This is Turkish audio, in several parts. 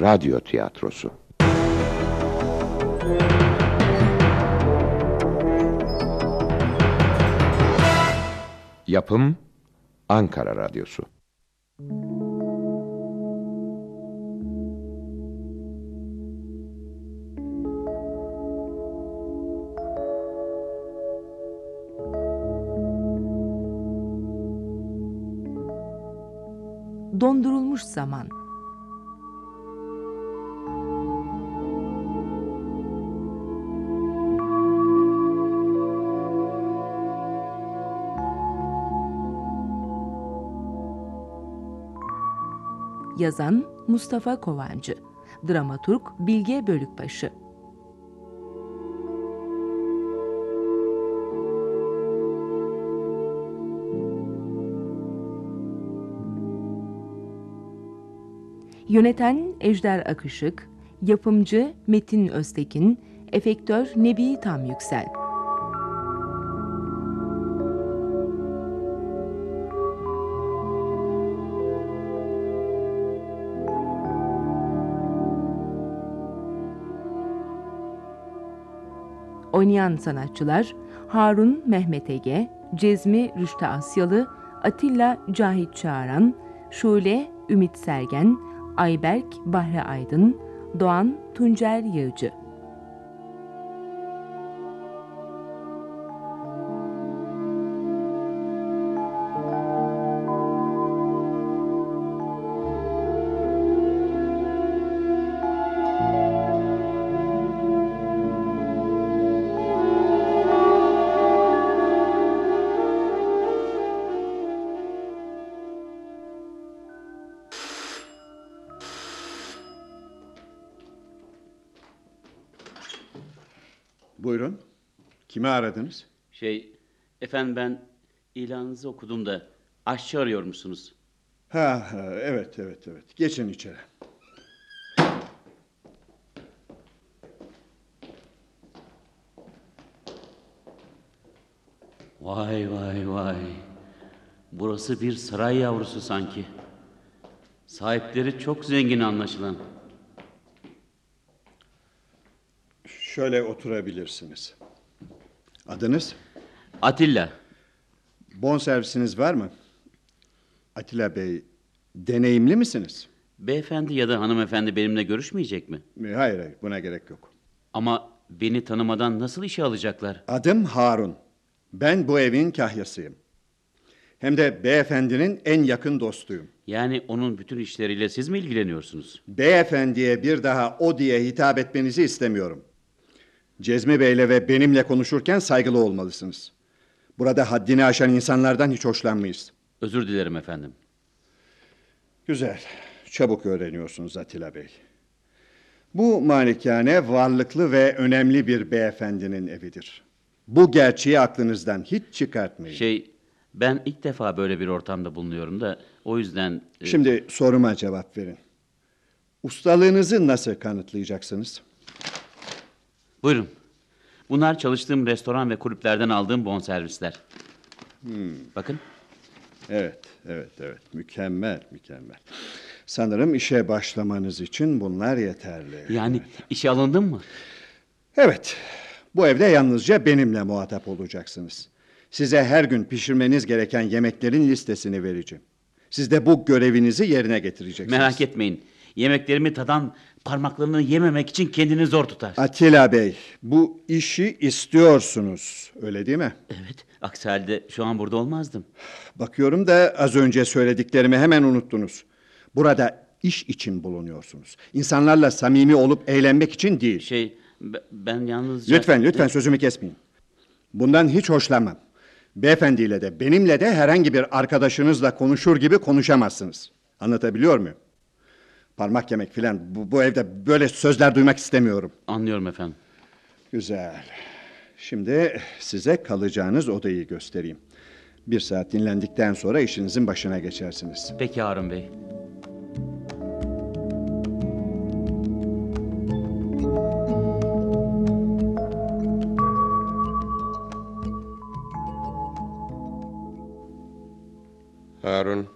radyo tiyatrosu. Yapım Ankara Radyosu. Dondurulmuş zaman. Yazan Mustafa Kovancı. Dramaturg Bilge Bölükbaşı. Yöneten Ejder Akışık Yapımcı Metin Öztekin Efektör Nebi Tam Yüksel Oynayan sanatçılar Harun Mehmet Ege, Cezmi Rüştü Asyalı, Atilla Cahit Çağıran, Şule Ümit Sergen, Ayberk Bahri Aydın, Doğan Tuncer Yağcı. Kimi aradınız? Şey, efendim ben ilanınızı okudum da aşçı arıyormuşsunuz. Ha, ha, evet evet evet. Geçin içeri. Vay vay vay. Burası bir saray yavrusu sanki. Sahipleri çok zengin anlaşılan. Şöyle oturabilirsiniz. Adınız? Atilla. Bon servisiniz var mı? Atilla Bey, deneyimli misiniz? Beyefendi ya da hanımefendi benimle görüşmeyecek mi? E, Hayır hayır, buna gerek yok. Ama beni tanımadan nasıl işe alacaklar? Adım Harun. Ben bu evin kahyasıyım. Hem de beyefendinin en yakın dostuyum. Yani onun bütün işleriyle siz mi ilgileniyorsunuz? Beyefendiye bir daha o diye hitap etmenizi istemiyorum. Cezmi Bey'le ve benimle konuşurken saygılı olmalısınız. Burada haddini aşan insanlardan hiç hoşlanmayız. Özür dilerim efendim. Güzel. Çabuk öğreniyorsunuz Atilla Bey. Bu malikane varlıklı ve önemli bir beyefendinin evidir. Bu gerçeği aklınızdan hiç çıkartmayın. Şey, ben ilk defa böyle bir ortamda bulunuyorum da o yüzden... e, Şimdi soruma cevap verin. Ustalığınızı nasıl kanıtlayacaksınız? Buyurun. Bunlar çalıştığım restoran ve kulüplerden aldığım bonservisler. Bakın. Evet, evet, evet. Mükemmel, mükemmel. Sanırım işe başlamanız için bunlar yeterli. Yani işe alındın mı? Evet, bu evde yalnızca benimle muhatap olacaksınız. Size her gün pişirmeniz gereken yemeklerin listesini vereceğim. Siz de bu görevinizi yerine getireceksiniz. Merak etmeyin. Yemeklerimi tadan parmaklarını yememek için kendini zor tutar. Atilla Bey, bu işi istiyorsunuz, öyle değil mi? Evet. Aksi halde şu an burada olmazdım. Bakıyorum da az önce söylediklerimi hemen unuttunuz. Burada iş için bulunuyorsunuz. İnsanlarla samimi olup eğlenmek için değil. Şey, be- ben yalnızca... Lütfen, lütfen sözümü kesmeyin. Bundan hiç hoşlanmam. Beyefendiyle de benimle de herhangi bir arkadaşınızla konuşur gibi konuşamazsınız. Anlatabiliyor muyum? Parmak yemek filan bu, bu evde böyle sözler duymak istemiyorum. Anlıyorum efendim. Güzel. Şimdi size kalacağınız odayı göstereyim. Bir saat dinlendikten sonra işinizin başına geçersiniz. Peki Harun Bey. Harun,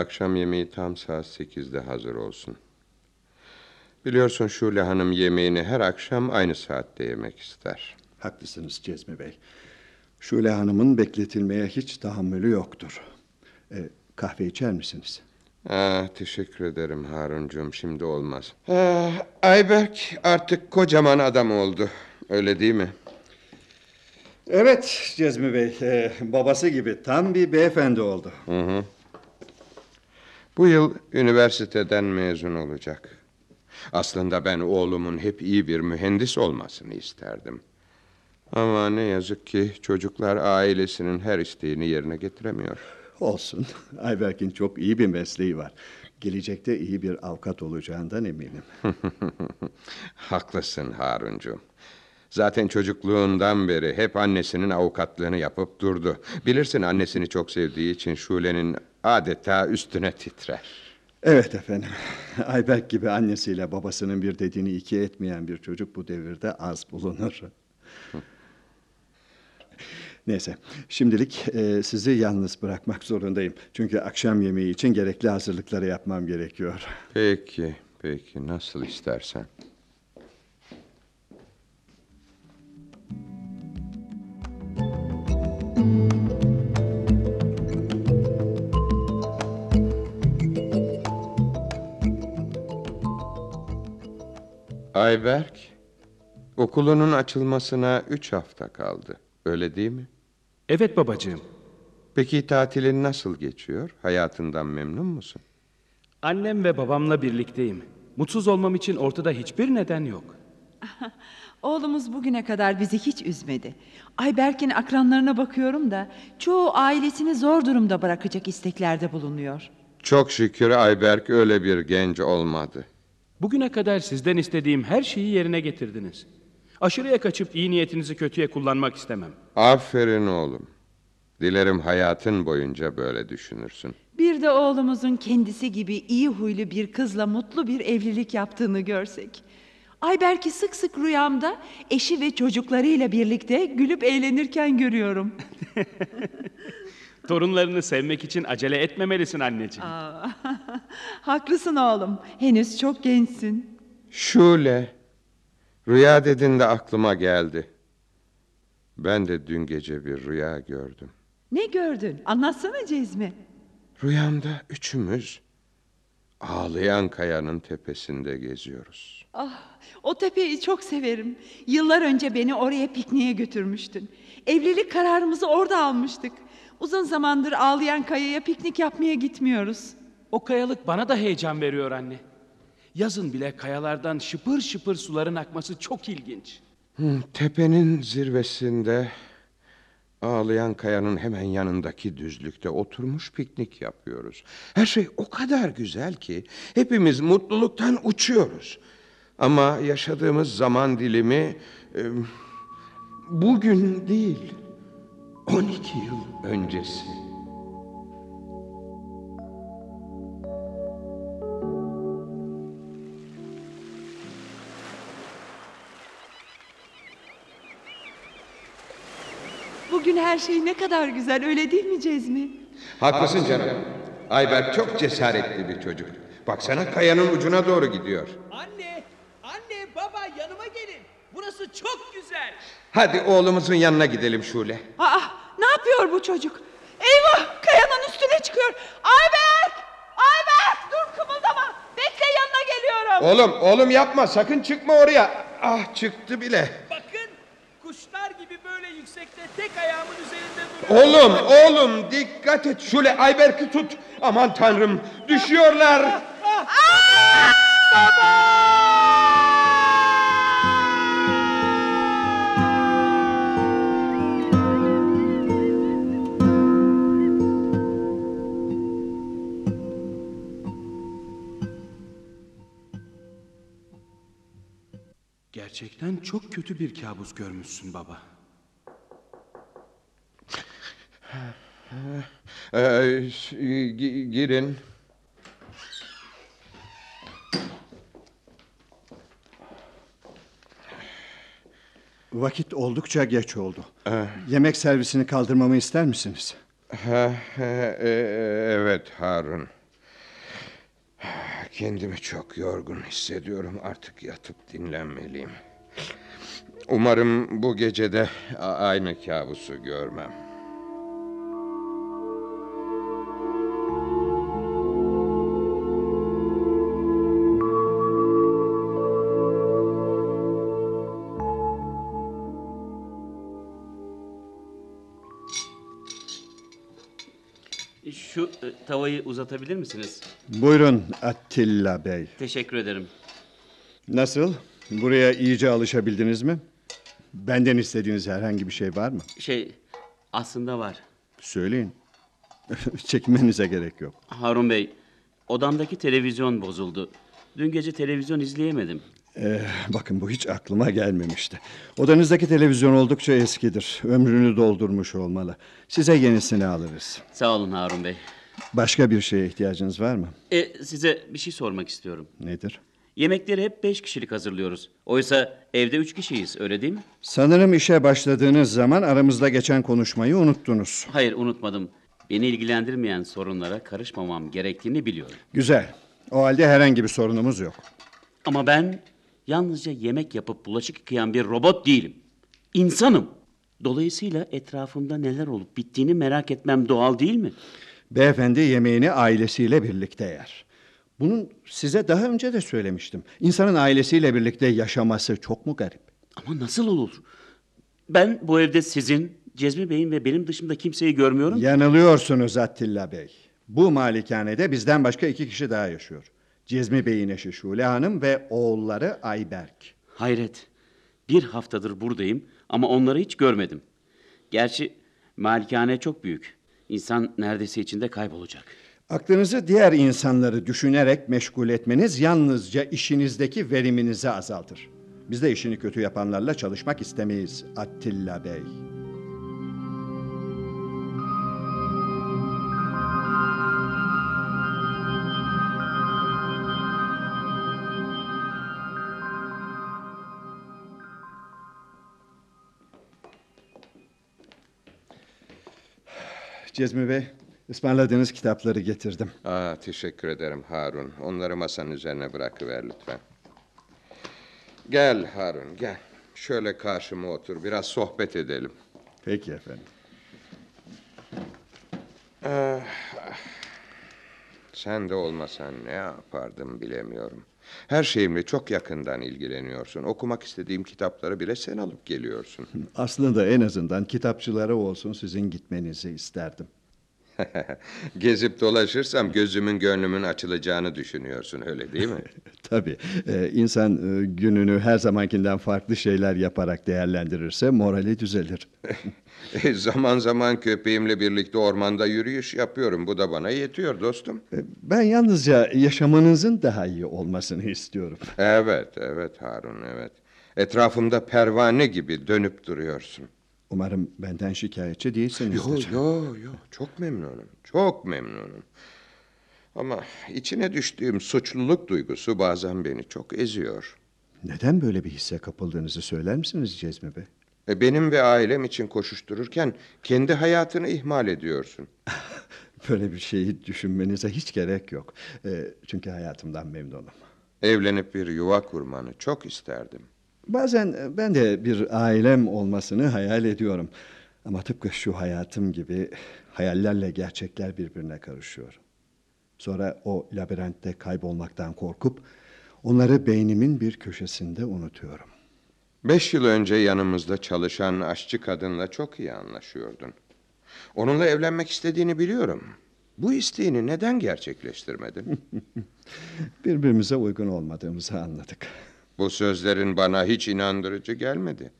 akşam yemeği tam saat sekizde hazır olsun. Biliyorsun Şule Hanım yemeğini her akşam aynı saatte yemek ister. Haklısınız Cezmi Bey. Şule Hanım'ın bekletilmeye hiç tahammülü yoktur. E, kahve içer misiniz? Ah, teşekkür ederim Haruncuğum. Şimdi olmaz. Ah, Ayberk artık kocaman adam oldu. Öyle değil mi? Evet Cezmi Bey, e, babası gibi tam bir beyefendi oldu. Bu yıl üniversiteden mezun olacak. Aslında ben oğlumun hep iyi bir mühendis olmasını isterdim. Ama ne yazık ki çocuklar ailesinin her isteğini yerine getiremiyor. Olsun. Ayberk'in çok iyi bir mesleği var. Gelecekte iyi bir avukat olacağından eminim. Haklısın Haruncuğum. Zaten çocukluğundan beri hep annesinin avukatlığını yapıp durdu. Bilirsin annesini çok sevdiği için Şule'nin adeta üstüne titrer. Evet efendim. Ayberk gibi annesiyle babasının bir dediğini iki etmeyen bir çocuk bu devirde az bulunur. Neyse, şimdilik e, sizi yalnız bırakmak zorundayım. Çünkü akşam yemeği için gerekli hazırlıkları yapmam gerekiyor. Peki, peki nasıl istersen. Ayberk, okulunun açılmasına üç hafta kaldı. Öyle değil mi? Evet babacığım. Peki tatilin nasıl geçiyor? Hayatından memnun musun? Annem ve babamla birlikteyim. Mutsuz olmam için ortada hiçbir neden yok. Oğlumuz bugüne kadar bizi hiç üzmedi. Ayberk'in akranlarına bakıyorum da çoğu ailesini zor durumda bırakacak isteklerde bulunuyor. Çok şükür Ayberk öyle bir genç olmadı. Bugüne kadar sizden istediğim her şeyi yerine getirdiniz. Aşırıya kaçıp iyi niyetinizi kötüye kullanmak istemem. Aferin oğlum. Dilerim hayatın boyunca böyle düşünürsün. Bir de oğlumuzun kendisi gibi iyi huylu bir kızla mutlu bir evlilik yaptığını görsek. Ayberk'i sık sık rüyamda eşi ve çocuklarıyla birlikte gülüp eğlenirken görüyorum. Torunlarını sevmek için acele etmemelisin anneciğim. Haklısın oğlum. Henüz çok gençsin. Şule, rüya dedin de aklıma geldi. Ben de dün gece bir rüya gördüm. Ne gördün? Anlatsana Cezmi. Rüyamda üçümüz ağlayan kayanın tepesinde geziyoruz. Ah, o tepeyi çok severim. Yıllar önce beni oraya pikniğe götürmüştün. Evlilik kararımızı orada almıştık. Uzun zamandır ağlayan kayaya piknik yapmaya gitmiyoruz. O kayalık bana da heyecan veriyor anne. Yazın bile kayalardan şıpır şıpır suların akması çok ilginç. Tepenin zirvesinde ağlayan kayanın hemen yanındaki düzlükte oturmuş piknik yapıyoruz. Her şey o kadar güzel ki hepimiz mutluluktan uçuyoruz. Ama yaşadığımız zaman dilimi e, bugün değil 12 yıl öncesi. Her şey ne kadar güzel öyle değil mi Cezmi? Haklısın canım. Ayberk çok cesaretli bir çocuk. Baksana kayanın ucuna doğru gidiyor. Anne, anne, baba yanıma gelin. Burası çok güzel. Hadi oğlumuzun yanına gidelim Şule. Aa, ne yapıyor bu çocuk? Eyvah kayanın üstüne çıkıyor. Ayberk! Ayberk dur kımıldama. Bekle yanına geliyorum. Oğlum, oğlum yapma. Sakın çıkma oraya. Ah çıktı bile. Bakın, kuşlar gibi böyle yüksekte tek ayağımın üzerinde duruyorum. Oğlum, oğlum dikkat et. Şule Ayberk'i tut. Aman tanrım düşüyorlar. Gerçekten çok kötü bir kabus görmüşsün baba. Ee, gi- girin. Vakit oldukça geç oldu. Yemek servisini kaldırmamı ister misiniz? E- evet Harun. Kendimi çok yorgun hissediyorum. Artık yatıp dinlenmeliyim. Umarım bu gecede aynı kabusu görmem. Şu e, tavayı uzatabilir misiniz? Buyurun Attila Bey. Teşekkür ederim. Nasıl? Buraya iyice alışabildiniz mi? Benden istediğiniz herhangi bir şey var mı? Şey, aslında var. Söyleyin. Çekinmenize gerek yok. Harun Bey, odamdaki televizyon bozuldu. Dün gece televizyon izleyemedim. Ee, bakın bu hiç aklıma gelmemişti. Odanızdaki televizyon oldukça eskidir. Ömrünü doldurmuş olmalı. Size yenisini alırız. Sağ olun Harun Bey. Başka bir şeye ihtiyacınız var mı? E, size bir şey sormak istiyorum. Nedir? Yemekleri hep beş kişilik hazırlıyoruz. Oysa evde üç kişiyiz, öyle değil mi? Sanırım işe başladığınız zaman aramızda geçen konuşmayı unuttunuz. Hayır, unutmadım. Beni ilgilendirmeyen sorunlara karışmamam gerektiğini biliyorum. Güzel. O halde herhangi bir sorunumuz yok. Ama ben yalnızca yemek yapıp bulaşık yıkayan bir robot değilim. İnsanım. Dolayısıyla etrafımda neler olup bittiğini merak etmem doğal değil mi? Beyefendi yemeğini ailesiyle birlikte yer. Bunun size daha önce de söylemiştim. İnsanın ailesiyle birlikte yaşaması çok mu garip? Ama nasıl olur? Ben bu evde sizin, Cezmi Bey'in ve benim dışımda kimseyi görmüyorum. Yanılıyorsunuz Attila Bey. Bu malikanede bizden başka iki kişi daha yaşıyor. Cezmi Bey'in eşi Şule Hanım ve oğulları Ayberk. Hayret. Bir haftadır buradayım ama onları hiç görmedim. Gerçi malikane çok büyük. İnsan neredeyse içinde kaybolacak. Aklınızı diğer insanları düşünerek meşgul etmeniz yalnızca işinizdeki veriminizi azaltır. Biz de işini kötü yapanlarla çalışmak istemeyiz Attila Bey. Cezmi Bey, ısmarladığınız kitapları getirdim. Aa, teşekkür ederim Harun. Onları masanın üzerine bırakıver lütfen. Gel Harun gel. Şöyle karşıma otur biraz sohbet edelim. Peki efendim. Sen de olmasan ne yapardım bilemiyorum. Her şeyimle çok yakından ilgileniyorsun. Okumak istediğim kitapları bile sen alıp geliyorsun. Aslında en azından kitapçılara olsun sizin gitmenizi isterdim. Gezip dolaşırsam gözümün gönlümün açılacağını düşünüyorsun öyle değil mi? Tabii. Ee, insan e, gününü her zamankinden farklı şeyler yaparak değerlendirirse morali düzelir. E, zaman zaman köpeğimle birlikte ormanda yürüyüş yapıyorum. Bu da bana yetiyor dostum. Ee, ben yalnızca yaşamanızın daha iyi olmasını istiyorum. Evet, evet Harun, evet. Etrafımda pervane gibi dönüp duruyorsun. Umarım benden şikayetçi değilsinizdir. Yo, yo, yo. Çok memnunum. Çok memnunum. Ama içine düştüğüm suçluluk duygusu bazen beni çok eziyor. Neden böyle bir hisse kapıldığınızı söyler misiniz Cezmi Bey? E, Benim ve ailem için koşuştururken kendi hayatını ihmal ediyorsun. Böyle bir şeyi düşünmenize hiç gerek yok. Ee, çünkü hayatımdan memnunum. Evlenip bir yuva kurmanı çok isterdim. Bazen e, ben de bir ailem olmasını hayal ediyorum. Ama tıpkı şu hayatım gibi hayallerle gerçekler birbirine karışıyor. Sonra o labirentte kaybolmaktan korkup onları beynimin bir köşesinde unutuyorum. Beş yıl önce yanımızda çalışan aşçı kadınla çok iyi anlaşıyordun. Onunla evlenmek istediğini biliyorum. Bu isteğini neden gerçekleştirmedin? Birbirimize uygun olmadığımızı anladık. Bu sözlerin bana hiç inandırıcı gelmedi.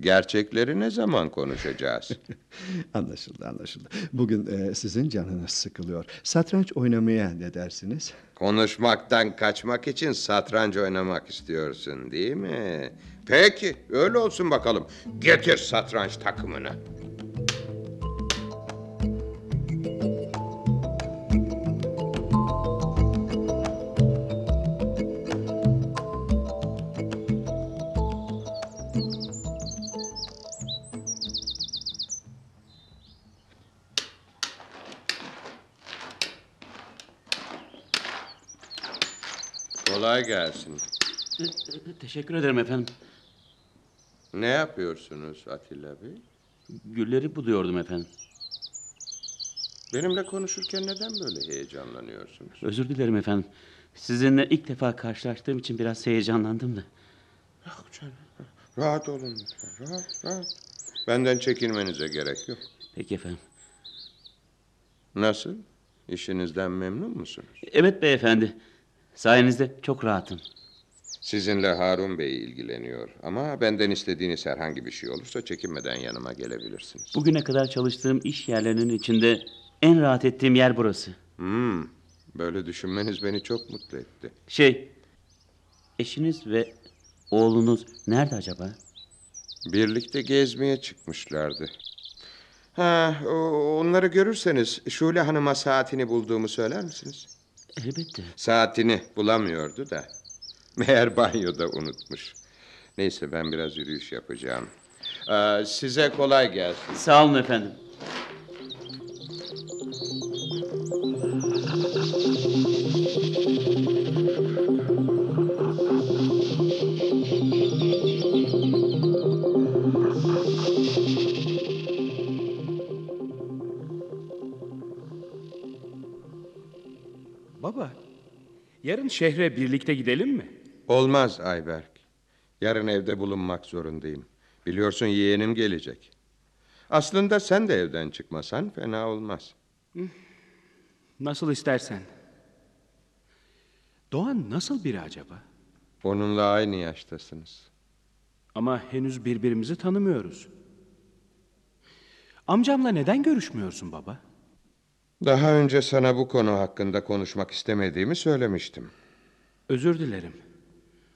Gerçekleri ne zaman konuşacağız? anlaşıldı anlaşıldı. Bugün e, sizin canınız sıkılıyor. Satranç oynamaya ne dersiniz? Konuşmaktan kaçmak için satranç oynamak istiyorsun değil mi? Peki öyle olsun bakalım. Getir satranç takımını. Kolay gelsin. Teşekkür ederim efendim. Ne yapıyorsunuz Atilla Bey? Gülleri buluyordum efendim. Benimle konuşurken neden böyle heyecanlanıyorsunuz? Özür dilerim efendim. Sizinle ilk defa karşılaştığım için biraz heyecanlandım da. Yok canım. Rahat olun lütfen. Rahat, rahat. Benden çekinmenize gerek yok. Peki efendim. Nasıl? İşinizden memnun musunuz? Evet beyefendi. Sayenizde çok rahatım. Sizinle Harun Bey ilgileniyor. Ama benden istediğiniz herhangi bir şey olursa çekinmeden yanıma gelebilirsiniz. Bugüne kadar çalıştığım iş yerlerinin içinde en rahat ettiğim yer burası. Hmm, böyle düşünmeniz beni çok mutlu etti. Şey, eşiniz ve oğlunuz nerede acaba? Birlikte gezmeye çıkmışlardı. Ha, onları görürseniz Şule Hanım'a saatini bulduğumu söyler misiniz? Elbette. Saatini bulamıyordu da. Meğer banyoda unutmuş. Neyse ben biraz yürüyüş yapacağım. Ee, size kolay gelsin. Sağ olun efendim. Baba, yarın şehre birlikte gidelim mi? Olmaz Ayberk. Yarın evde bulunmak zorundayım. Biliyorsun yeğenim gelecek. Aslında sen de evden çıkmasan fena olmaz. Nasıl istersen. Doğan nasıl biri acaba? Onunla aynı yaştasınız. Ama henüz birbirimizi tanımıyoruz. Amcamla neden görüşmüyorsun baba? Daha önce sana bu konu hakkında konuşmak istemediğimi söylemiştim. Özür dilerim.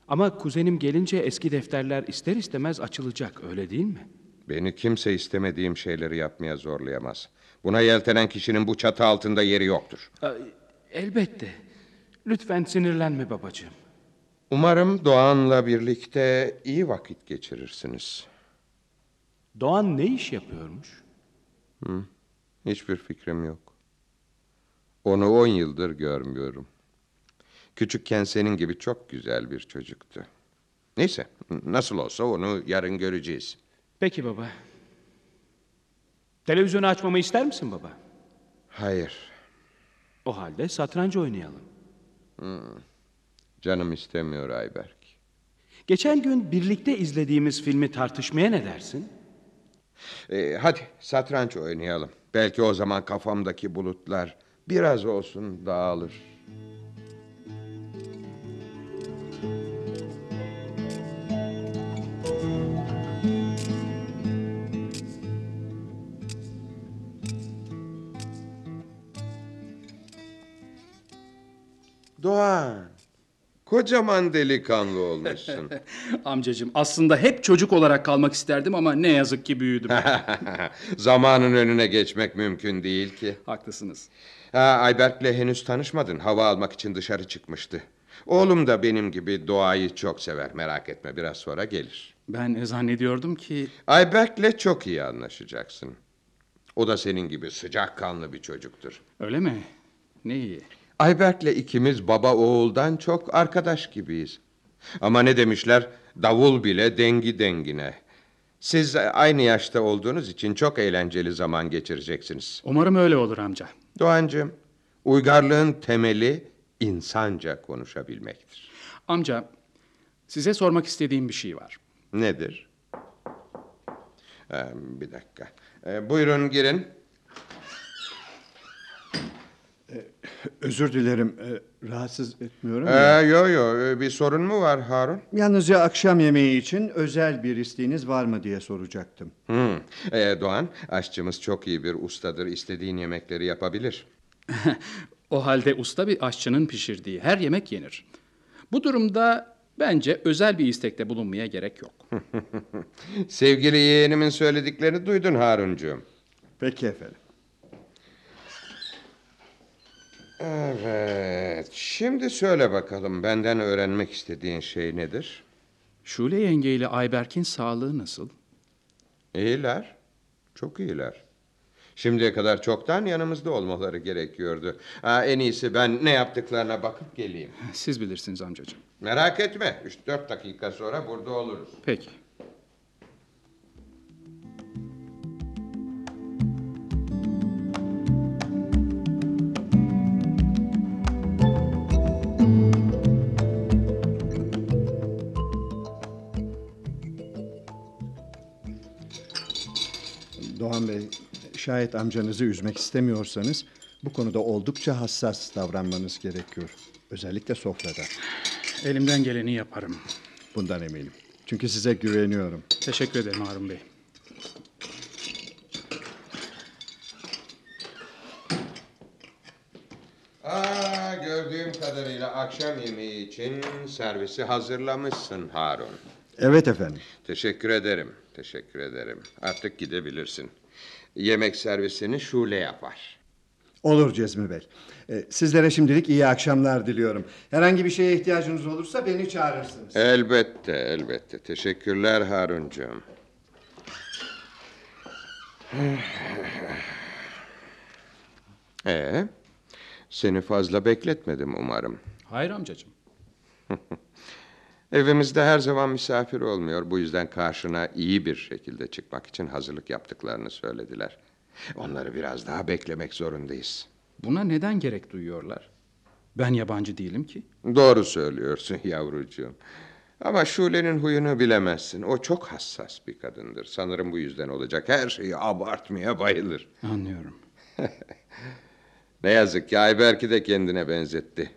Ama kuzenim gelince eski defterler ister istemez açılacak, öyle değil mi? Beni kimse istemediğim şeyleri yapmaya zorlayamaz. Buna yeltenen kişinin bu çatı altında yeri yoktur. Elbette. Lütfen sinirlenme babacığım. Umarım Doğan'la birlikte iyi vakit geçirirsiniz. Doğan ne iş yapıyormuş? Hiçbir fikrim yok. Onu on yıldır görmüyorum. Küçükken senin gibi çok güzel bir çocuktu. Neyse, nasıl olsa onu yarın göreceğiz. Peki baba. Televizyonu açmamı ister misin baba? Hayır, O halde satranç oynayalım. canım istemiyor Ayberk. Geçen gün birlikte izlediğimiz filmi tartışmaya ne dersin? Ee, hadi satranç oynayalım. Belki o zaman kafamdaki bulutlar biraz olsun dağılır. Doğan, kocaman delikanlı olmuşsun. Amcacığım aslında hep çocuk olarak kalmak isterdim ama ne yazık ki büyüdüm. Zamanın önüne geçmek mümkün değil ki. Haklısınız. Ha, Ayberk'le henüz tanışmadın. Hava almak için dışarı çıkmıştı. Oğlum da benim gibi doğayı çok sever. Merak etme biraz sonra gelir. Ben zannediyordum ki Ayberk'le çok iyi anlaşacaksın. O da senin gibi sıcakkanlı bir çocuktur. öyle mi? Ne iyi. Ayberk'le ikimiz baba oğuldan çok arkadaş gibiyiz. Ama ne demişler? Davul bile dengi dengine. Siz aynı yaşta olduğunuz için çok eğlenceli zaman geçireceksiniz. Umarım öyle olur amca. Doğancığım, uygarlığın temeli insanca konuşabilmektir. Amca size sormak istediğim bir şey var. Nedir? Ee, bir dakika. Ee, buyurun girin. Özür dilerim. e, rahatsız etmiyorum. Ee, yo yo ee, bir sorun mu var Harun? Yalnızca akşam yemeği için özel bir isteğiniz var mı diye soracaktım. Hmm. Ee, Doğan, aşçımız çok iyi bir ustadır. İstediğin yemekleri yapabilir. O halde usta bir aşçının pişirdiği her yemek yenir. Bu durumda bence özel bir istekte bulunmaya gerek yok. Sevgili yeğenimin söylediklerini duydun Haruncuğum. Peki efendim. Evet, şimdi söyle bakalım benden öğrenmek istediğin şey nedir? Şule yenge ile Ayberk'in sağlığı nasıl? İyiler, çok iyiler. Şimdiye kadar çoktan yanımızda olmaları gerekiyordu. Ha, en iyisi ben ne yaptıklarına bakıp geleyim. Siz bilirsiniz amcacığım. Merak etme. 3-4 dakika sonra burada oluruz. Peki. Doğan Bey, şayet amcanızı üzmek istemiyorsanız bu konuda oldukça hassas davranmanız gerekiyor. Özellikle sofrada. Elimden geleni yaparım. Bundan eminim. Çünkü size güveniyorum. Teşekkür ederim Harun Bey. Aa, gördüğüm kadarıyla akşam yemeği için servisi hazırlamışsın Harun. Evet efendim. Teşekkür ederim. Teşekkür ederim. Artık gidebilirsin. Yemek servisini Şule yapar. Olur Cezmi Bey. Ee, sizlere şimdilik iyi akşamlar diliyorum. Herhangi bir şeye ihtiyacınız olursa beni çağırırsınız. Elbette, elbette. Teşekkürler Haruncuğum. Ee, seni fazla bekletmedim umarım. Hayır amcacığım. Evimizde her zaman misafir olmuyor. Bu yüzden karşına iyi bir şekilde çıkmak için hazırlık yaptıklarını söylediler. Onları biraz daha beklemek zorundayız. Buna neden gerek duyuyorlar? Ben yabancı değilim ki. Doğru söylüyorsun yavrucuğum. Ama Şule'nin huyunu bilemezsin. O çok hassas bir kadındır. Sanırım bu yüzden olacak. Her şeyi abartmaya bayılır. Anlıyorum. Ne yazık ki Ayberk'i de kendine benzetti.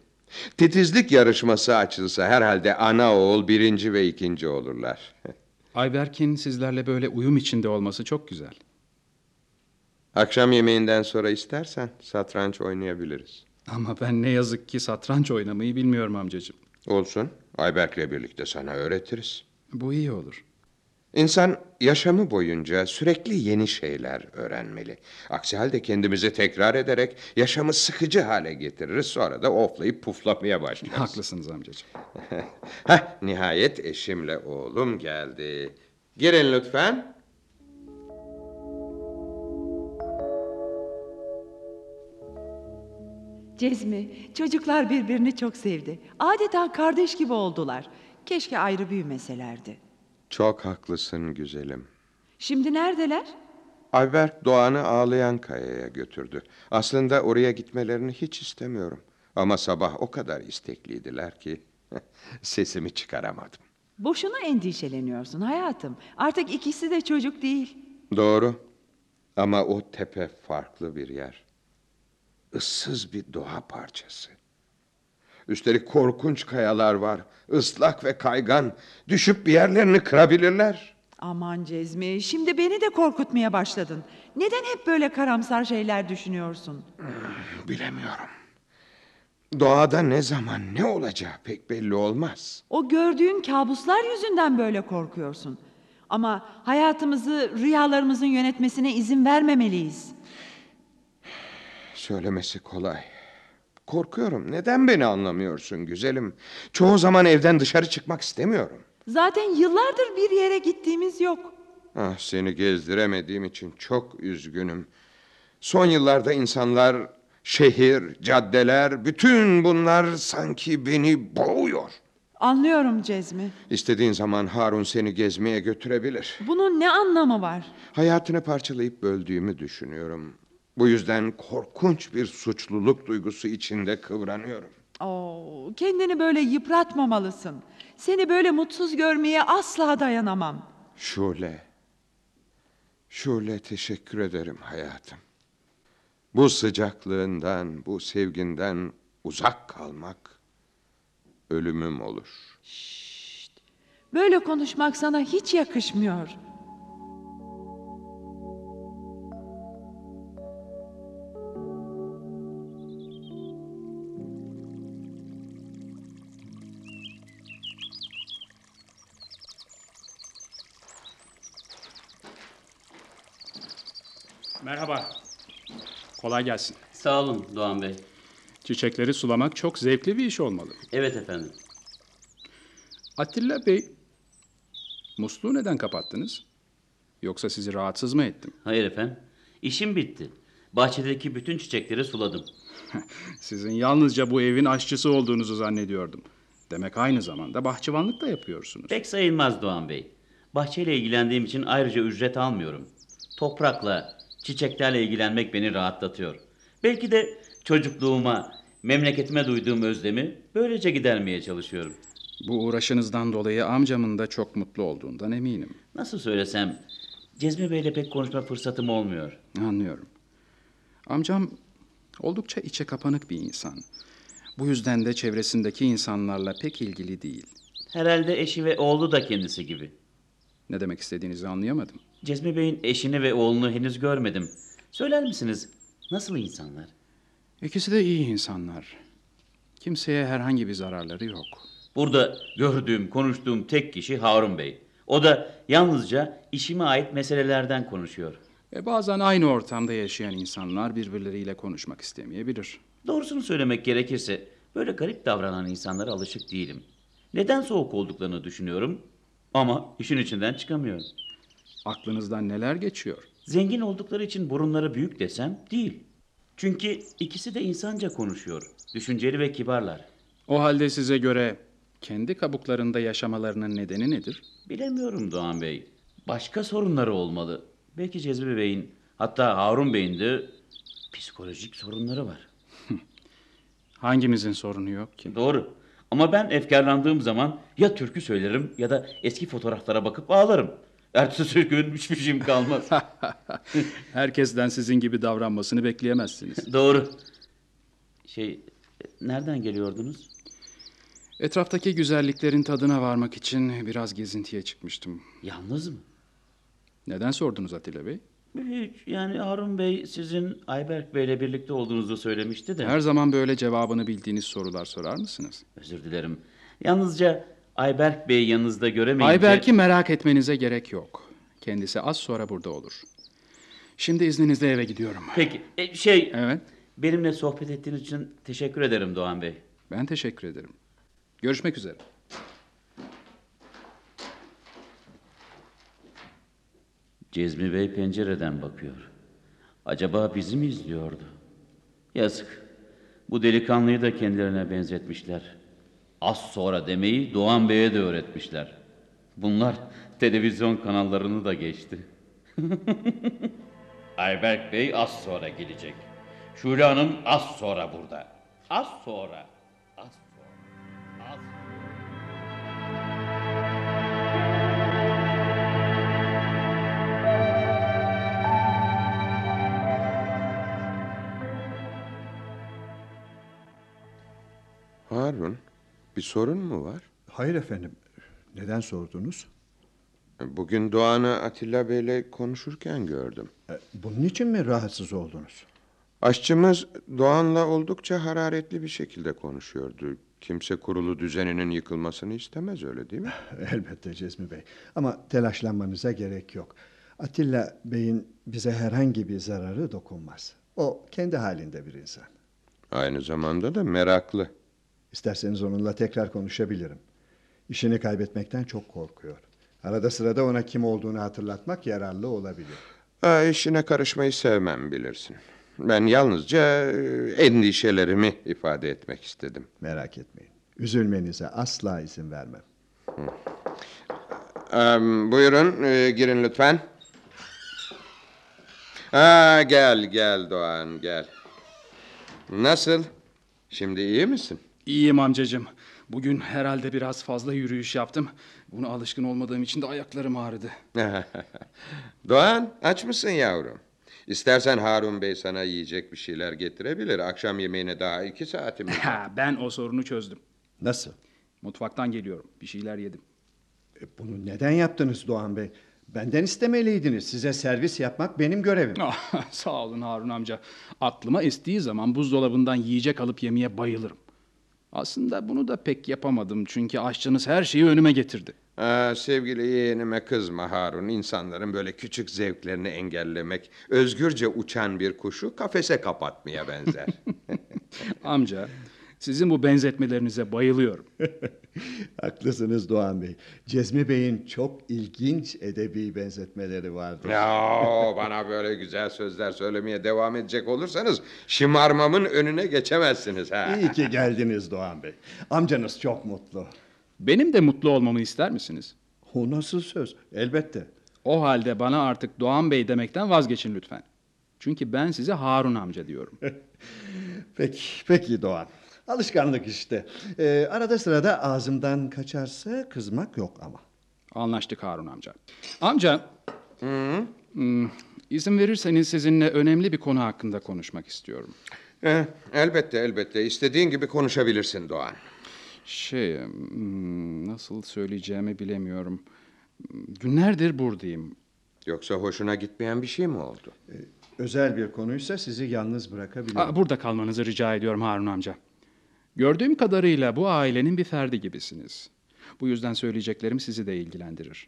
Titizlik yarışması açılsa herhalde ana oğul birinci ve ikinci olurlar. Ayberk'in sizlerle böyle uyum içinde olması çok güzel. Akşam yemeğinden sonra istersen satranç oynayabiliriz. Ama ben ne yazık ki satranç oynamayı bilmiyorum amcacığım. Olsun. Ayberk'le birlikte sana öğretiriz. Bu iyi olur. İnsan yaşamı boyunca sürekli yeni şeyler öğrenmeli. Aksi halde kendimizi tekrar ederek yaşamı sıkıcı hale getiririz. Sonra da oflayıp puflamaya başlarız. Haklısınız amcacığım. Heh, nihayet eşimle oğlum geldi. Girin lütfen. Cezmi, çocuklar birbirini çok sevdi. Adeta kardeş gibi oldular. Keşke ayrı büyümeselerdi. Çok haklısın güzelim. Şimdi neredeler? Ayberk Doğan'ı ağlayan kayaya götürdü. Aslında oraya gitmelerini hiç istemiyorum. Ama sabah o kadar istekliydiler ki sesimi çıkaramadım. Boşuna endişeleniyorsun hayatım. Artık ikisi de çocuk değil. Doğru. Ama o tepe farklı bir yer. Issız bir doğa parçası. Üstelik korkunç kayalar var. Islak ve kaygan. Düşüp bir yerlerini kırabilirler. Aman Cezmi, şimdi beni de korkutmaya başladın. Neden hep böyle karamsar şeyler düşünüyorsun? Bilemiyorum. Doğada ne zaman ne olacağı pek belli olmaz. O gördüğün kabuslar yüzünden böyle korkuyorsun. Ama hayatımızı rüyalarımızın yönetmesine izin vermemeliyiz. Söylemesi kolay. Korkuyorum. Neden beni anlamıyorsun güzelim? Çoğu zaman evden dışarı çıkmak istemiyorum. Zaten yıllardır bir yere gittiğimiz yok. Ah, seni gezdiremediğim için çok üzgünüm. Son yıllarda insanlar, şehir, caddeler, bütün bunlar sanki beni boğuyor. Anlıyorum Cezmi. İstediğin zaman Harun seni gezmeye götürebilir. Bunun ne anlamı var? Hayatını parçalayıp böldüğümü düşünüyorum. Bu yüzden korkunç bir suçluluk duygusu içinde kıvranıyorum. Oo, kendini böyle yıpratmamalısın. Seni böyle mutsuz görmeye asla dayanamam. Şule. Şule teşekkür ederim hayatım. Bu sıcaklığından, bu sevginden uzak kalmak ölümüm olur. Böyle konuşmak sana hiç yakışmıyor. Kolay gelsin. Sağ olun Doğan Bey. Çiçekleri sulamak çok zevkli bir iş olmalı. Evet efendim. Atilla Bey, musluğu neden kapattınız? Yoksa sizi rahatsız mı ettim? Hayır efendim. İşim bitti. Bahçedeki bütün çiçekleri suladım. Sizin yalnızca bu evin aşçısı olduğunuzu zannediyordum. Demek aynı zamanda bahçıvanlık da yapıyorsunuz. Pek sayılmaz Doğan Bey. Bahçeyle ilgilendiğim için ayrıca ücret almıyorum. Toprakla, çiçeklerle ilgilenmek beni rahatlatıyor. Belki de çocukluğuma, memleketime duyduğum özlemi böylece gidermeye çalışıyorum. Bu uğraşınızdan dolayı amcamın da çok mutlu olduğundan eminim. Nasıl söylesem, Cezmi Bey'le pek konuşma fırsatım olmuyor. Anlıyorum. Amcam oldukça içe kapanık bir insan. Bu yüzden de çevresindeki insanlarla pek ilgili değil. Herhalde eşi ve oğlu da kendisi gibi. Ne demek istediğinizi anlayamadım. Cezmi Bey'in eşini ve oğlunu henüz görmedim. Söyler misiniz, nasıl insanlar? İkisi de iyi insanlar. Kimseye herhangi bir zararları yok. Burada gördüğüm, konuştuğum tek kişi Harun Bey. O da yalnızca işime ait meselelerden konuşuyor. E bazen aynı ortamda yaşayan insanlar birbirleriyle konuşmak istemeyebilir. Doğrusunu söylemek gerekirse böyle garip davranan insanlara alışık değilim. Neden soğuk olduklarını düşünüyorum ama işin içinden çıkamıyorum. Aklınızdan neler geçiyor? Zengin oldukları için burunları büyük desem değil. Çünkü ikisi de insanca konuşuyor. Düşünceli ve kibarlar. O halde size göre kendi kabuklarında yaşamalarının nedeni nedir? Bilemiyorum Doğan Bey. Başka sorunları olmalı. Belki Cezmi Bey'in hatta Harun Bey'in de psikolojik sorunları var. Hangimizin sorunu yok ki? Doğru. Ama ben efkarlandığım zaman ya türkü söylerim ya da eski fotoğraflara bakıp ağlarım. Ertesi gün hiçbir şeyim kalmaz. Herkesten sizin gibi davranmasını bekleyemezsiniz. Doğru. Şey, nereden geliyordunuz? Etraftaki güzelliklerin tadına varmak için biraz gezintiye çıkmıştım. Yalnız mı? Neden sordunuz Atilla Bey? Hiç. Yani Harun Bey sizin Ayberk Bey'le birlikte olduğunuzu söylemişti de. Her zaman böyle cevabını bildiğiniz sorular sorar mısınız? Özür dilerim. Yalnızca Ayberk Bey'i yanınızda göremeyince... Ayberk'i merak etmenize gerek yok. Kendisi az sonra burada olur. Şimdi izninizle eve gidiyorum. Peki, e, şey... Evet, Benimle sohbet ettiğiniz için teşekkür ederim Doğan Bey. ben teşekkür ederim. Görüşmek üzere. Cezmi Bey pencereden bakıyor. Acaba bizi mi izliyordu? Yazık. Bu delikanlıyı da kendilerine benzetmişler. Az sonra demeyi Doğan Bey'e de öğretmişler. Bunlar televizyon kanallarını da geçti. Ayberk Bey az sonra gelecek. Şule Hanım az sonra burada. Az sonra. Az sonra. Az Harun, bir sorun mu var? Hayır efendim. Neden sordunuz? Bugün Doğan'ı Atilla Bey'le konuşurken gördüm. E, Bunun için mi rahatsız oldunuz? Aşçımız Doğan'la oldukça hararetli bir şekilde konuşuyordu. Kimse kurulu düzeninin yıkılmasını istemez öyle değil mi? Elbette Cezmi Bey. Ama telaşlanmanıza gerek yok. Atilla Bey'in bize herhangi bir zararı dokunmaz. O kendi halinde bir insan. Aynı zamanda da meraklı. İsterseniz onunla tekrar konuşabilirim. İşini kaybetmekten çok korkuyor. Arada sırada ona kim olduğunu hatırlatmak yararlı olabilir. Aa, işine karışmayı sevmem bilirsin. Ben yalnızca e, endişelerimi ifade etmek istedim. Merak etmeyin. Üzülmenize asla izin vermem. Ee, buyurun e, girin lütfen. Aa, gel gel Doğan gel. Nasıl? Şimdi iyi misin? İyiyim amcacığım. Bugün herhalde biraz fazla yürüyüş yaptım. Buna alışkın olmadığım için de ayaklarım ağrıdı. Doğan aç mısın yavrum? İstersen Harun Bey sana yiyecek bir şeyler getirebilir. Akşam yemeğine daha iki saatimiz var. Ha, ben o sorunu çözdüm. Nasıl? Mutfaktan geliyorum. Bir şeyler yedim. E, Bunu neden yaptınız Doğan Bey? Benden istemeliydiniz. Size servis yapmak benim görevim. Ah, Sağ olun Harun amca. Aklıma estiği zaman buzdolabından yiyecek alıp yemeye bayılırım. Aslında bunu da pek yapamadım çünkü aşçınız her şeyi önüme getirdi. Aa, sevgili yeğenime kızma Harun. İnsanların böyle küçük zevklerini engellemek, özgürce uçan bir kuşu kafese kapatmaya benzer. Amca, Sizin bu benzetmelerinize bayılıyorum. Haklısınız Doğan Bey. Cezmi Bey'in çok ilginç edebi benzetmeleri vardır. Ya bana böyle güzel sözler söylemeye devam edecek olursanız şımarmamın önüne geçemezsiniz ha. İyi ki geldiniz Doğan Bey. Amcanız çok mutlu. Benim de mutlu olmamı ister misiniz? O nasıl söz? Elbette. O halde bana artık Doğan Bey demekten vazgeçin lütfen. Çünkü ben size Harun amca diyorum. Peki, peki Doğan. Alışkanlık işte. Ee, arada sırada ağzımdan kaçarsa kızmak yok ama. Anlaştık Harun amca. Amca, hmm, izin verirseniz sizinle önemli bir konu hakkında konuşmak istiyorum. Eh, elbette elbette istediğin gibi konuşabilirsin Doğan. Şey, hmm, nasıl söyleyeceğimi bilemiyorum. Günlerdir buradayım. Yoksa hoşuna gitmeyen bir şey mi oldu? Özel bir konuysa sizi yalnız bırakabilirim. Aa, burada kalmanızı rica ediyorum Harun amca. Gördüğüm kadarıyla bu ailenin bir ferdi gibisiniz. Bu yüzden söyleyeceklerim sizi de ilgilendirir.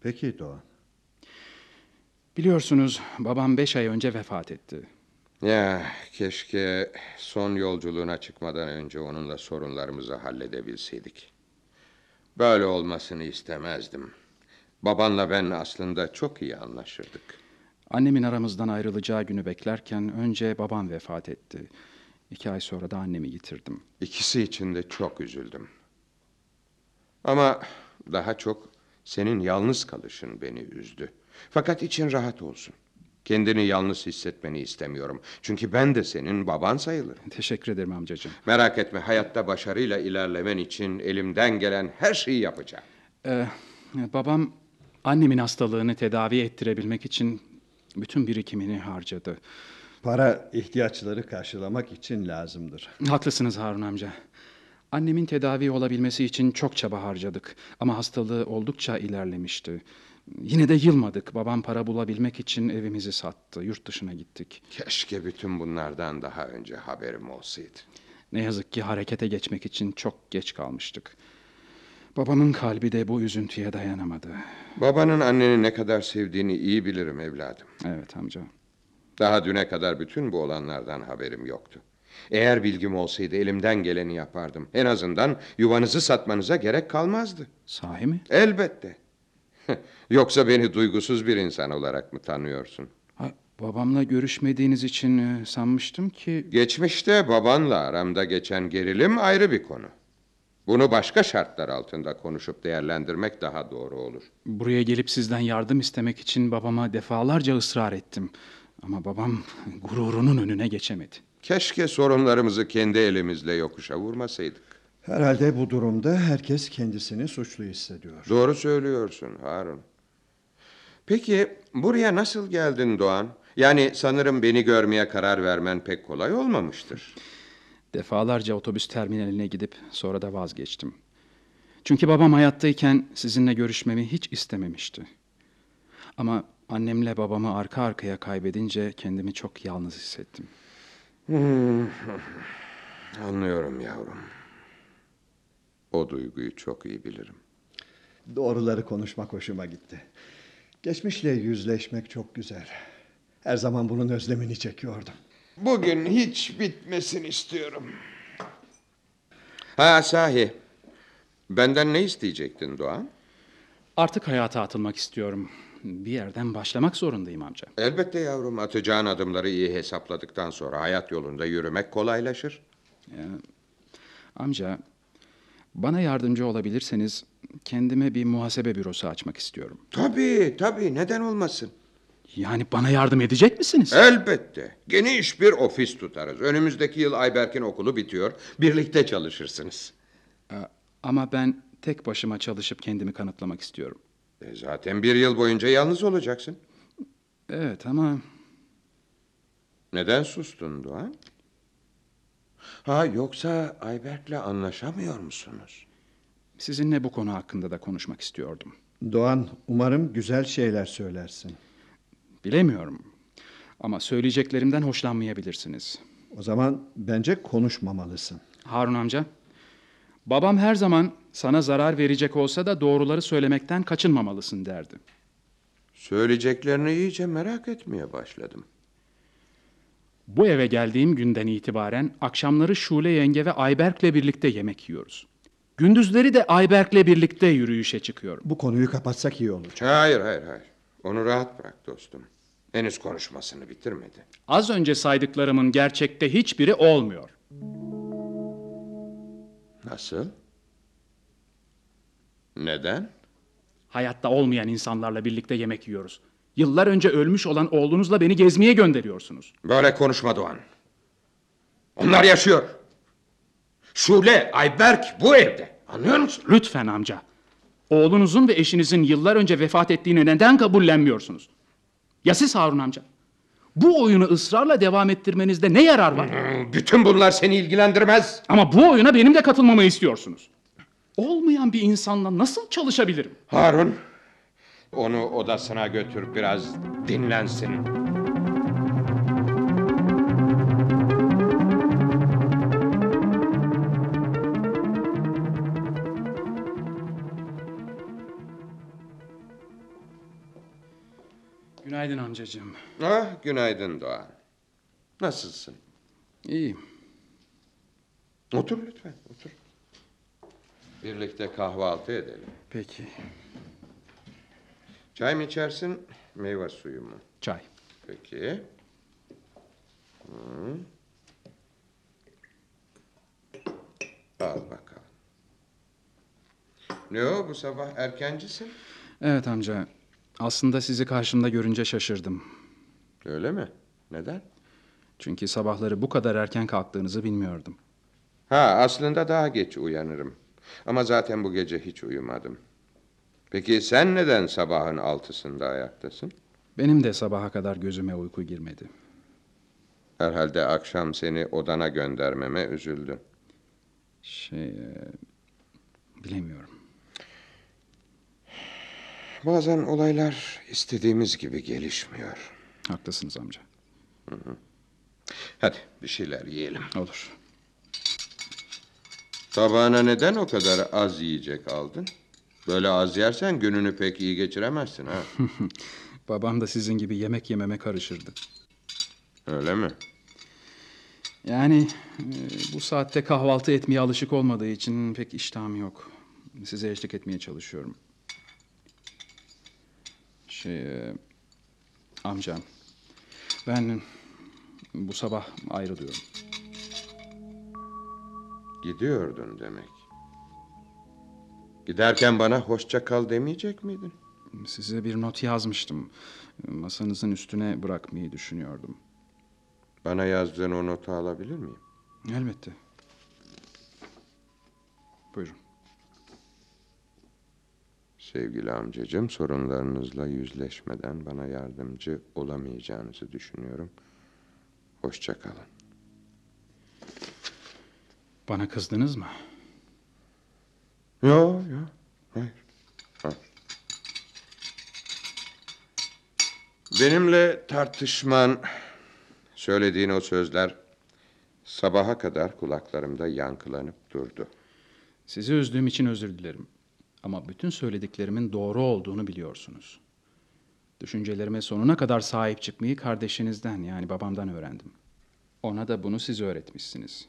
Peki Doğan. Biliyorsunuz babam beş ay önce vefat etti. Ya keşke son yolculuğuna çıkmadan önce onunla sorunlarımızı halledebilseydik. Böyle olmasını istemezdim. Babanla ben aslında çok iyi anlaşırdık. Annemin aramızdan ayrılacağı günü beklerken önce babam vefat etti. İki ay sonra da annemi yitirdim. İkisi için de çok üzüldüm. Ama daha çok senin yalnız kalışın beni üzdü. Fakat için rahat olsun. Kendini yalnız hissetmeni istemiyorum. Çünkü ben de senin baban sayılırım. Teşekkür ederim amcacığım. Merak etme hayatta başarıyla ilerlemen için elimden gelen her şeyi yapacağım. Ee, babam annemin hastalığını tedavi ettirebilmek için bütün birikimini harcadı. Para ihtiyaçları karşılamak için lazımdır. Haklısınız Harun amca. Annemin tedavi olabilmesi için çok çaba harcadık. Ama hastalığı oldukça ilerlemişti. Yine de yılmadık. Babam para bulabilmek için evimizi sattı. Yurt dışına gittik. Keşke bütün bunlardan daha önce haberim olsaydı. Ne yazık ki harekete geçmek için çok geç kalmıştık. Babamın kalbi de bu üzüntüye dayanamadı. Babanın anneni ne kadar sevdiğini iyi bilirim evladım. Evet amca. Daha düne kadar bütün bu olanlardan haberim yoktu. Eğer bilgim olsaydı elimden geleni yapardım. En azından yuvanızı satmanıza gerek kalmazdı. Sahi mi? Elbette. Yoksa beni duygusuz bir insan olarak mı tanıyorsun? Ha, babamla görüşmediğiniz için e, sanmıştım ki... Geçmişte babanla aramda geçen gerilim ayrı bir konu. Bunu başka şartlar altında konuşup değerlendirmek daha doğru olur. Buraya gelip sizden yardım istemek için babama defalarca ısrar ettim. Ama babam gururunun önüne geçemedi. Keşke sorunlarımızı kendi elimizle yokuşa vurmasaydık. Herhalde bu durumda herkes kendisini suçlu hissediyor. Doğru söylüyorsun Harun. Peki buraya nasıl geldin Doğan? Yani sanırım beni görmeye karar vermen pek kolay olmamıştır. Defalarca otobüs terminaline gidip sonra da vazgeçtim. Çünkü babam hayattayken sizinle görüşmemi hiç istememişti. Ama annemle babamı arka arkaya kaybedince kendimi çok yalnız hissettim. Anlıyorum yavrum. O duyguyu çok iyi bilirim. Doğruları konuşmak hoşuma gitti. Geçmişle yüzleşmek çok güzel. Her zaman bunun özlemini çekiyordum. Bugün hiç bitmesin istiyorum. Ha sahi. Benden ne isteyecektin Doğan? Artık hayata atılmak istiyorum. Bir yerden başlamak zorundayım amca. Elbette yavrum atacağın adımları iyi hesapladıktan sonra hayat yolunda yürümek kolaylaşır. Amca, bana yardımcı olabilirseniz kendime bir muhasebe bürosu açmak istiyorum. Tabii tabii neden olmasın? Yani bana yardım edecek misiniz? Elbette. Geniş bir ofis tutarız. Önümüzdeki yıl Ayberk'in okulu bitiyor. Birlikte çalışırsınız. Ama ben tek başıma çalışıp kendimi kanıtlamak istiyorum. E, zaten bir yıl boyunca yalnız olacaksın. Evet ama Neden sustun Doğan? Ha yoksa Ayberk'le anlaşamıyor musunuz? sizinle bu konu hakkında da konuşmak istiyordum. Doğan, umarım güzel şeyler söylersin. Bilemiyorum. Ama söyleyeceklerimden hoşlanmayabilirsiniz. O zaman bence konuşmamalısın. Harun amca, babam her zaman sana zarar verecek olsa da doğruları söylemekten kaçınmamalısın derdi. Söyleyeceklerini iyice merak etmeye başladım. Bu eve geldiğim günden itibaren akşamları Şule yenge ve Ayberk'le birlikte yemek yiyoruz. Gündüzleri de Ayberk'le birlikte yürüyüşe çıkıyorum. Bu konuyu kapatsak iyi olacak. Hayır, hayır, hayır. Onu rahat bırak dostum. Henüz konuşmasını bitirmedi. Az önce saydıklarımın gerçekte hiçbiri olmuyor. Nasıl? Neden? Hayatta olmayan insanlarla birlikte yemek yiyoruz. Yıllar önce ölmüş olan oğlunuzla beni gezmeye gönderiyorsunuz. Böyle konuşma Doğan. Onlar yaşıyor. Şule, Ayberk bu evde. Anlıyor musun? Lütfen amca. Oğlunuzun ve eşinizin yıllar önce vefat ettiğini neden kabullenmiyorsunuz? Ya siz Harun amca? Bu oyunu ısrarla devam ettirmenizde ne yarar var? Hmm, Bütün bunlar seni ilgilendirmez. Ama bu oyuna benim de katılmamı istiyorsunuz. Olmayan bir insanla nasıl çalışabilirim? Harun, onu odasına götür biraz dinlensin. Günaydın amcacığım. Ah, günaydın Doğan. Nasılsın? İyiyim. Otur lütfen, otur. Birlikte kahvaltı edelim. Peki. Çay mı içersin, meyve suyu mu? Çay. Peki. Hı. Al bakalım. Ne o bu sabah erkencisin? Evet amca. Aslında sizi karşımda görünce şaşırdım. Öyle mi? Neden? Çünkü sabahları bu kadar erken kalktığınızı bilmiyordum. Ha aslında daha geç uyanırım. Ama zaten bu gece hiç uyumadım. Peki sen neden sabahın altısında ayaktasın? Benim de sabaha kadar gözüme uyku girmedi. Herhalde akşam seni odana göndermeme üzüldün. Şey... e, Bilemiyorum. Bazen olaylar istediğimiz gibi gelişmiyor. Haklısınız amca. Hadi bir şeyler yiyelim. Olur. Tabağına neden o kadar az yiyecek aldın? Böyle az yersen gününü pek iyi geçiremezsin ha. Babam da sizin gibi yemek yememe karışırdı. Öyle mi? Yani e, bu saatte kahvaltı etmeye alışık olmadığı için pek iştahım yok. Size eşlik etmeye çalışıyorum. Şey, e, amcam, ben bu sabah ayrılıyorum. Gidiyordun demek. Giderken bana hoşça kal demeyecek miydin? Size bir not yazmıştım. Masanızın üstüne bırakmayı düşünüyordum. Bana yazdığın o notu alabilir miyim? Elbette. Buyurun. Sevgili amcacığım, sorunlarınızla yüzleşmeden bana yardımcı olamayacağınızı düşünüyorum. Hoşça kalın. Bana kızdınız mı? Yo, yo. Hayır. Hayır. Benimle tartışman, söylediğin o sözler sabaha kadar kulaklarımda yankılanıp durdu. Sizi üzdüğüm için özür dilerim. Ama bütün söylediklerimin doğru olduğunu biliyorsunuz. Düşüncelerime sonuna kadar sahip çıkmayı kardeşinizden yani babamdan öğrendim. Ona da bunu siz öğretmişsiniz.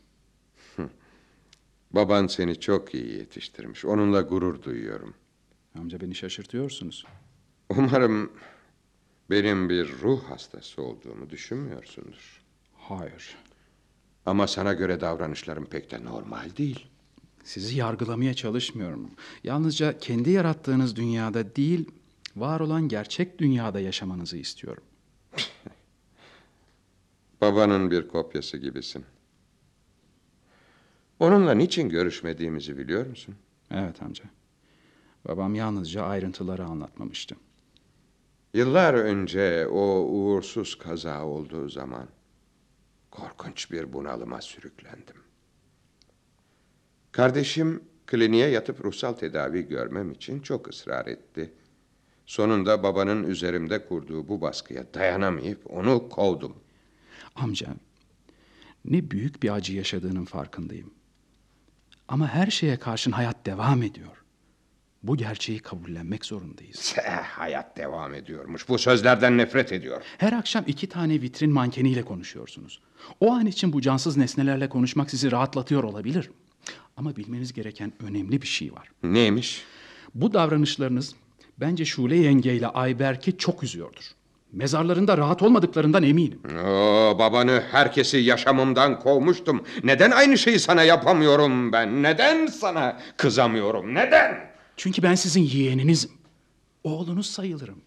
Baban seni çok iyi yetiştirmiş. Onunla gurur duyuyorum. Amca beni şaşırtıyorsunuz. Umarım benim bir ruh hastası olduğumu düşünmüyorsundur. Hayır. Ama sana göre davranışlarım pek de normal değil. Sizi yargılamaya çalışmıyorum. Yalnızca kendi yarattığınız dünyada değil, var olan gerçek dünyada yaşamanızı istiyorum. Babanın bir kopyası gibisin. Onunla niçin görüşmediğimizi biliyor musun? Evet amca. Babam yalnızca ayrıntıları anlatmamıştı. Yıllar önce o uğursuz kaza olduğu zaman korkunç bir bunalıma sürüklendim. Kardeşim kliniğe yatıp ruhsal tedavi görmem için çok ısrar etti. Sonunda babanın üzerimde kurduğu bu baskıya dayanamayıp onu kovdum. Amca, ne büyük bir acı yaşadığının farkındayım. Ama her şeye karşın hayat devam ediyor. Bu gerçeği kabullenmek zorundayız. Eh, hayat devam ediyormuş. Bu sözlerden nefret ediyor. Her akşam iki tane vitrin mankeniyle konuşuyorsunuz. O an için bu cansız nesnelerle konuşmak sizi rahatlatıyor olabilir. Ama bilmeniz gereken önemli bir şey var. Neymiş? Bu davranışlarınız bence Şule yenge ile Ayberk'i çok üzüyordur. Mezarlarında rahat olmadıklarından eminim. Oo, babanı herkesi yaşamımdan kovmuştum. Neden aynı şeyi sana yapamıyorum ben? Neden sana kızamıyorum? Neden? Çünkü ben sizin yeğeninizim. Oğlunuz sayılırım.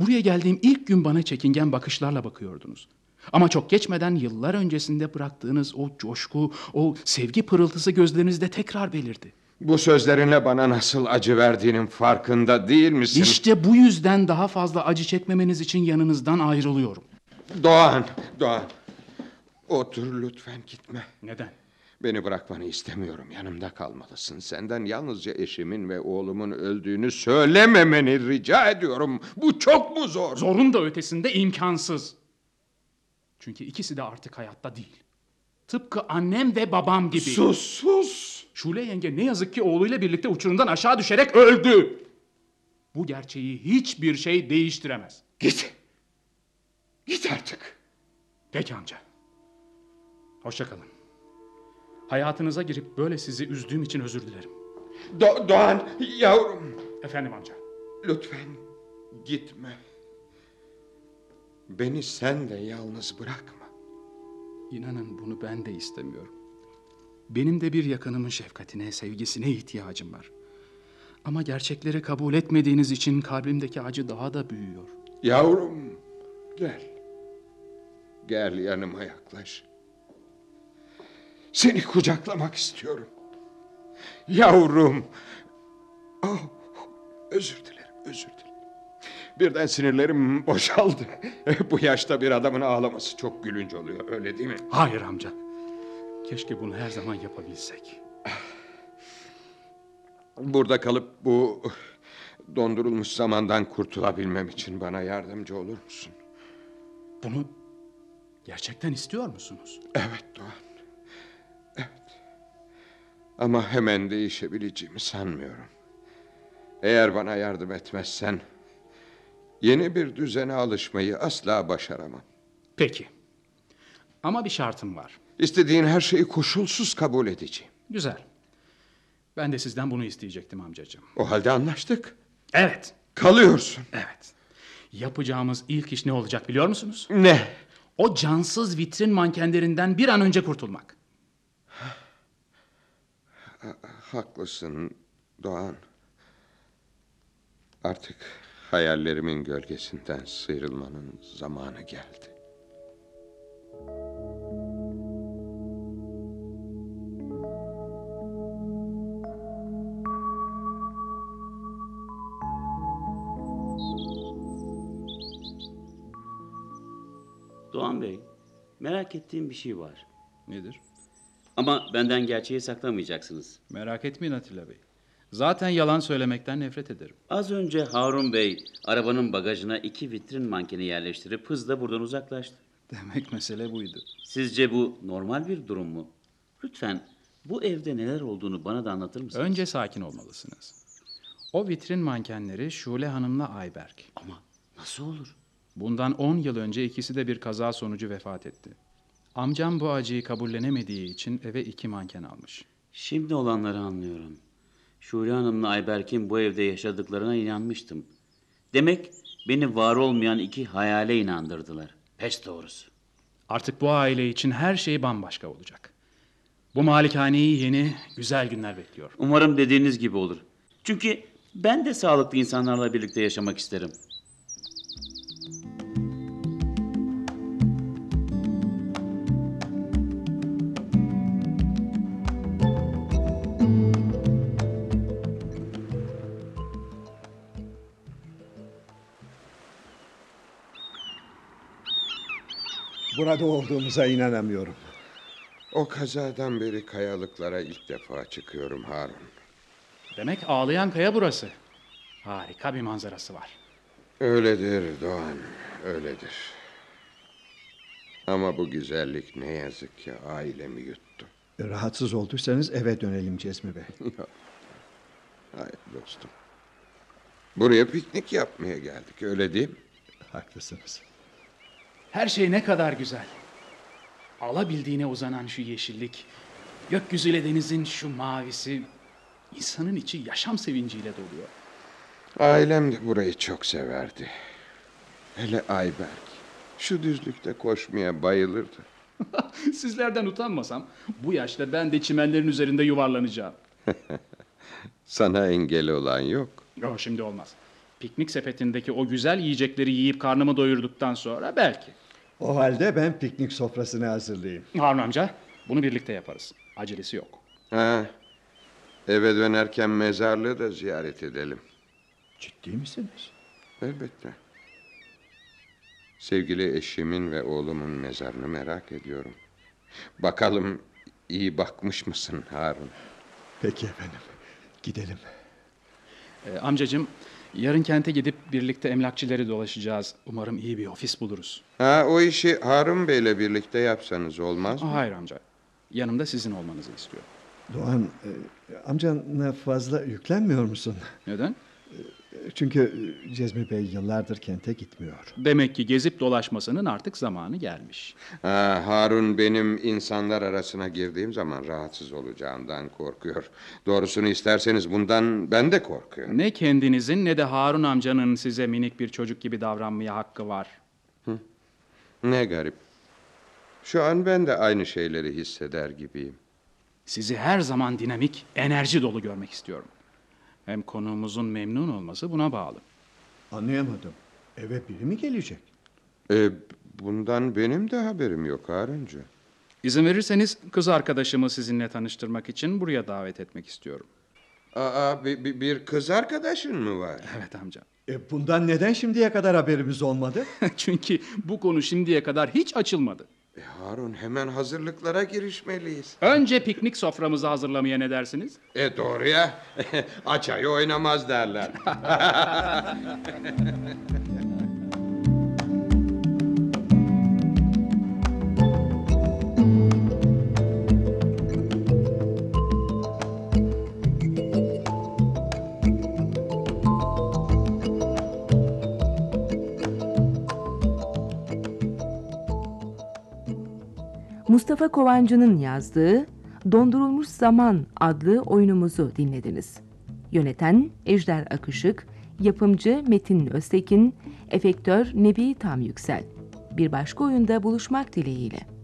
Buraya geldiğim ilk gün bana çekingen bakışlarla bakıyordunuz. Ama çok geçmeden yıllar öncesinde bıraktığınız o coşku, o sevgi pırıltısı gözlerinizde tekrar belirdi. Bu sözlerinle bana nasıl acı verdiğinin farkında değil misin? İşte bu yüzden daha fazla acı çekmemeniz için yanınızdan ayrılıyorum. Doğan, Doğan. Otur lütfen gitme. Neden? Beni bırakmanı istemiyorum. Yanımda kalmalısın. Senden yalnızca eşimin ve oğlumun öldüğünü söylememeni rica ediyorum. Bu çok mu zor? Zorun da ötesinde imkansız. Çünkü ikisi de artık hayatta değil. Tıpkı annem ve babam gibi. Sus, sus. Şule yenge ne yazık ki oğluyla birlikte uçurumdan aşağı düşerek öldü. Bu gerçeği hiçbir şey değiştiremez. Git. Git artık. Peki amca. Hoşça kalın. Hayatınıza girip böyle sizi üzdüğüm için özür dilerim. Do- Doğan, yavrum. Efendim amca. Lütfen gitme. Beni sen de yalnız bırakma. İnanın bunu ben de istemiyorum. Benim de bir yakınımın şefkatine, sevgisine ihtiyacım var. Ama gerçekleri kabul etmediğiniz için kalbimdeki acı daha da büyüyor. Yavrum, gel. Gel yanıma yaklaş. Seni kucaklamak istiyorum. Yavrum. Oh, özür dilerim, özür dilerim. Birden sinirlerim boşaldı. Bu yaşta bir adamın ağlaması çok gülünç oluyor, öyle değil mi? Hayır amca. Keşke bunu her zaman yapabilsek. Burada kalıp bu dondurulmuş zamandan kurtulabilmem için bana yardımcı olur musun? Bunu gerçekten istiyor musunuz? Evet Doğan. Evet. Ama hemen değişebileceğimi sanmıyorum. Eğer bana yardım etmezsen yeni bir düzene alışmayı asla başaramam. Peki. Ama bir şartım var. İstediğin her şeyi koşulsuz kabul edeceğim. Güzel. Ben de sizden bunu isteyecektim amcacığım. O halde anlaştık. Evet. Kalıyorsun. Evet. Yapacağımız ilk iş ne olacak biliyor musunuz? Ne? O cansız vitrin mankenlerinden bir an önce kurtulmak. Haklısın Doğan. Artık hayallerimin gölgesinden sıyrılmanın zamanı geldi. Merak ettiğim bir şey var. Nedir? Ama benden gerçeği saklamayacaksınız. Merak etmeyin Atilla Bey. Zaten yalan söylemekten nefret ederim. Az önce Harun Bey arabanın bagajına iki vitrin mankeni yerleştirip hızla buradan uzaklaştı. Demek mesele buydu. Sizce bu normal bir durum mu? Lütfen bu evde neler olduğunu bana da anlatır mısınız? Önce sakin olmalısınız. O vitrin mankenleri Şule Hanım'la Ayberk. Ama nasıl olur? Bundan 10 yıl önce ikisi de bir kaza sonucu vefat etti. Amcam bu acıyı kabullenemediği için eve iki manken almış. Şimdi olanları anlıyorum. Şule Hanım'la Ayberk'in bu evde yaşadıklarına inanmıştım. Demek beni var olmayan iki hayale inandırdılar. Pes doğrusu. Artık bu aile için her şey bambaşka olacak. Bu malikaneyi yeni, güzel günler bekliyor. Umarım dediğiniz gibi olur. Çünkü ben de sağlıklı insanlarla birlikte yaşamak isterim. Burada olduğumuza inanamıyorum. O kazadan beri kayalıklara ilk defa çıkıyorum Harun. Demek ağlayan kaya burası. Harika bir manzarası var. Öyledir Doğan, öyledir. Ama bu güzellik ne yazık ki ailemi yuttu. Rahatsız olduysanız eve dönelim Cezmi Bey. Hayır dostum. Buraya piknik yapmaya geldik öyle değil mi? Haklısınız. Her şey ne kadar güzel. Alabildiğine uzanan şu yeşillik, gökyüzüyle denizin şu mavisi, insanın içi yaşam sevinciyle doluyor. Ailem de burayı çok severdi. Hele Ayberk. Şu düzlükte koşmaya bayılırdı. Sizlerden utanmasam bu yaşta ben de çimenlerin üzerinde yuvarlanacağım. Sana engel olan yok. Yok şimdi olmaz. Piknik sepetindeki o güzel yiyecekleri yiyip karnımı doyurduktan sonra belki. O halde ben piknik sofrasını hazırlayayım. Harun amca bunu birlikte yaparız. Acelesi yok. Ha, eve dönerken mezarlığı da ziyaret edelim. Ciddi misiniz? Elbette. Sevgili eşimin ve oğlumun mezarını merak ediyorum. Bakalım iyi bakmış mısın Harun? Peki efendim. Gidelim. Ee, amcacığım yarın kente gidip birlikte emlakçileri dolaşacağız. Umarım iyi bir ofis buluruz. Ha, o işi Harun Bey'le birlikte yapsanız olmaz mı? Hayır amca. Yanımda sizin olmanızı istiyorum. Doğan, e, amcana fazla yüklenmiyor musun? Neden? Çünkü e, Cezmi Bey yıllardır kente gitmiyor. Demek ki gezip dolaşmasının artık zamanı gelmiş. Ha, Harun benim insanlar arasına girdiğim zaman rahatsız olacağımdan korkuyor. Doğrusunu isterseniz bundan ben de korkuyorum. Ne kendinizin ne de Harun amcanın size minik bir çocuk gibi davranmaya hakkı var. Ne garip. Şu an ben de aynı şeyleri hisseder gibiyim. Sizi her zaman dinamik, enerji dolu görmek istiyorum. Hem konuğumuzun memnun olması buna bağlı. Anlayamadım. Eve biri mi gelecek? E, bundan benim de haberim yok Haruncu. İzin verirseniz kız arkadaşımı sizinle tanıştırmak için buraya davet etmek istiyorum. Aa, bir, bir- bir kız arkadaşın mı var? Evet amca. E, bundan neden şimdiye kadar haberimiz olmadı? Çünkü bu konu şimdiye kadar hiç açılmadı. E, Harun hemen hazırlıklara girişmeliyiz. Önce piknik soframızı hazırlamaya ne dersiniz? E doğru ya. Aç ayı oynamaz derler. Kovancı'nın yazdığı Dondurulmuş Zaman adlı oyunumuzu dinlediniz. Yöneten Ejder Akışık, yapımcı Metin Öztekin, efektör Nebi Tam Yüksel. Bir başka oyunda buluşmak dileğiyle.